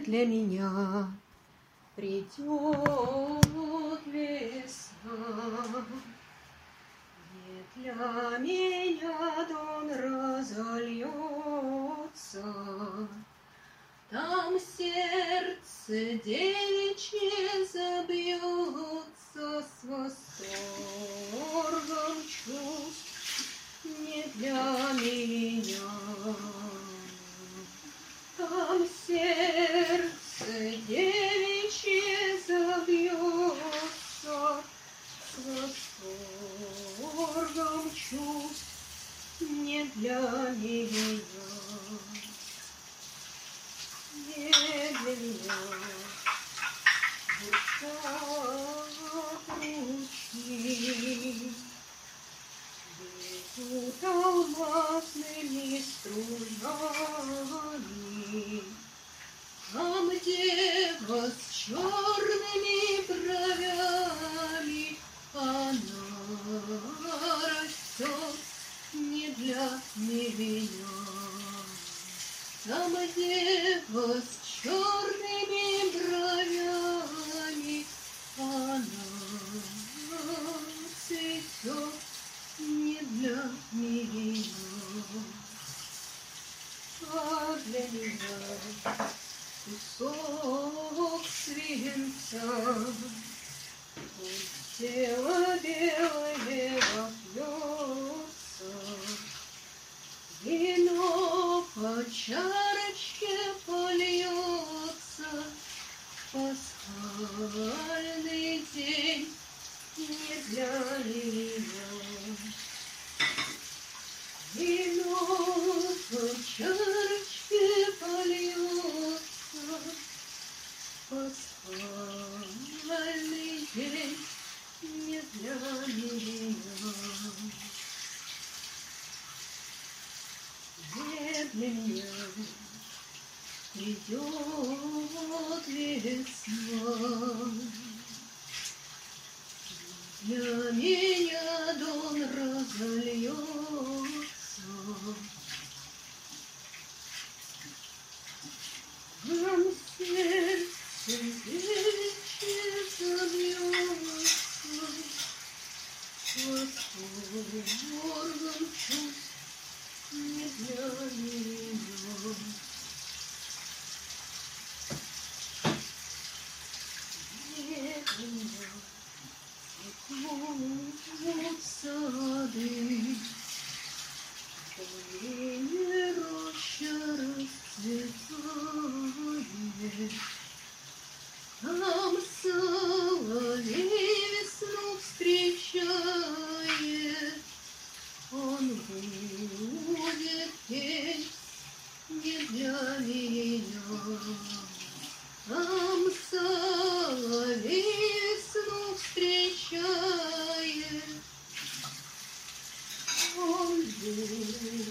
для меня. Придет весна, не для меня дон разольется. Там сердце девичье для меня не для меня. Ручьи, бегут алмазными струями. Там дева с черными не для меня. Там дева с черными бровями, она цветет не для меня, а для меня кусок свинца. Тело белое вопьется, меня придет весна. Для меня дон разольется. Нам сердце вече забьется восторгом чувств не для меня. Цветут сады, Полине роща расцветает. Там соловей Mm-hmm.